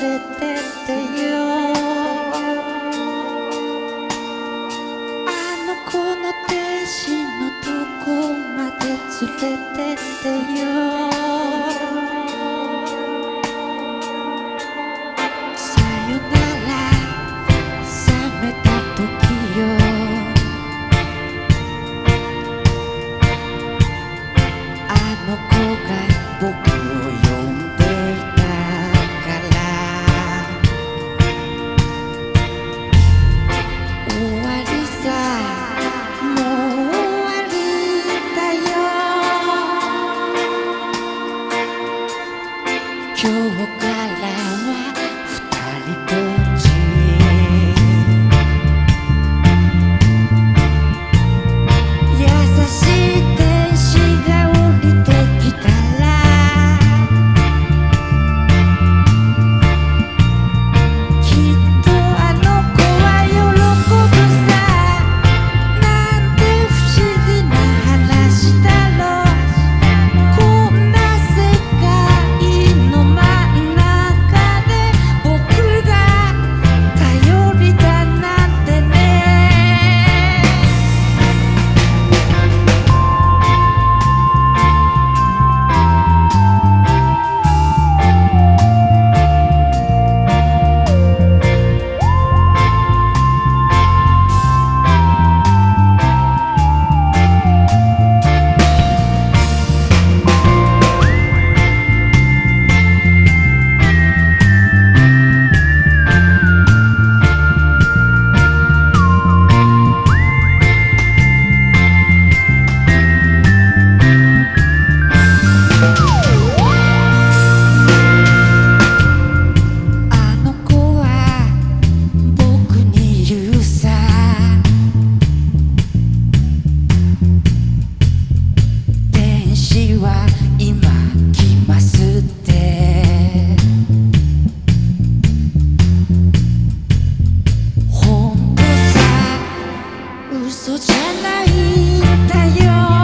れてってよあの子の天使のとこまで連れてってよさよなら覚めた時よあの子が僕今日ないんだよ